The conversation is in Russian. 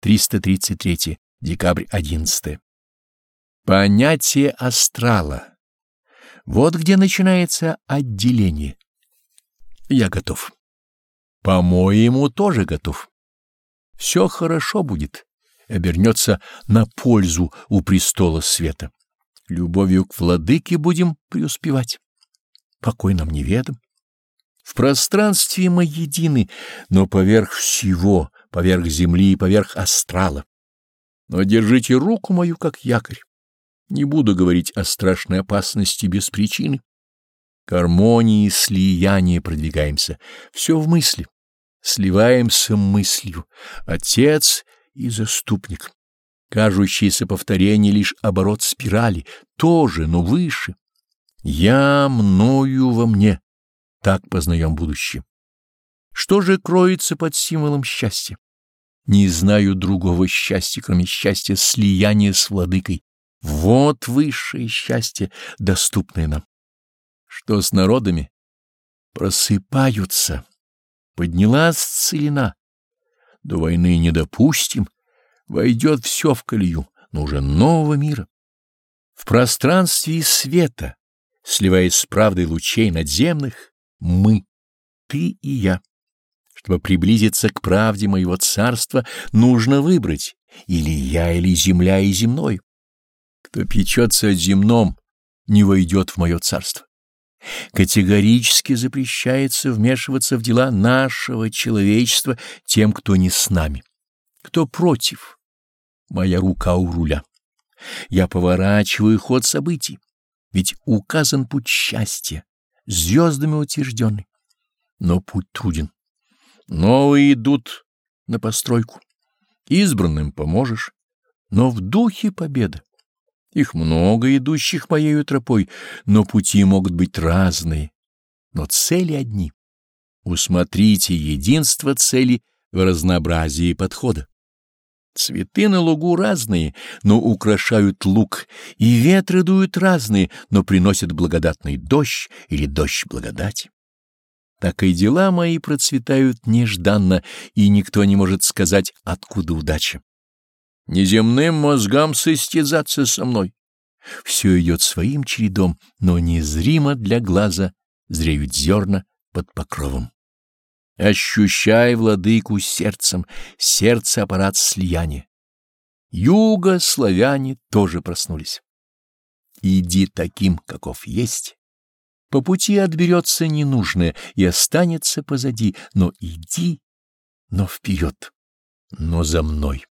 333. Декабрь 11. Понятие астрала. Вот где начинается отделение. Я готов. По-моему, тоже готов. Все хорошо будет, обернется на пользу у престола света. Любовью к владыке будем преуспевать. Покой нам неведом. В пространстве мы едины, но поверх всего, поверх земли и поверх астрала. Но держите руку мою как якорь. Не буду говорить о страшной опасности без причины. К гармонии и слиянию продвигаемся. Все в мысли. Сливаемся мыслью. Отец и заступник. Кажущееся повторение лишь оборот спирали, тоже, но выше. Я мною во мне. Так познаем будущее. Что же кроется под символом счастья? Не знаю другого счастья, кроме счастья слияния с владыкой. Вот высшее счастье, доступное нам. Что с народами? Просыпаются. Поднялась целина. До войны не допустим. Войдет все в колею, но уже нового мира. В пространстве света, сливаясь с правдой лучей надземных, мы, ты и я. Чтобы приблизиться к правде моего царства, нужно выбрать или я, или земля и земной. Кто печется о земном, не войдет в мое царство. Категорически запрещается вмешиваться в дела нашего человечества тем, кто не с нами. Кто против? Моя рука у руля. Я поворачиваю ход событий, ведь указан путь счастья, звездами утвержденный. Но путь труден. Новые идут на постройку. Избранным поможешь, но в духе победа. Их много идущих моею тропой, но пути могут быть разные, но цели одни. Усмотрите единство цели в разнообразии подхода. Цветы на лугу разные, но украшают луг, и ветры дуют разные, но приносят благодатный дождь или дождь благодати. Так и дела мои процветают нежданно, и никто не может сказать, откуда удача неземным мозгам состязаться со мной. Все идет своим чередом, но незримо для глаза зреют зерна под покровом. Ощущай владыку сердцем, сердце аппарат слияния. Юга славяне тоже проснулись. Иди таким, каков есть. По пути отберется ненужное и останется позади, но иди, но вперед, но за мной.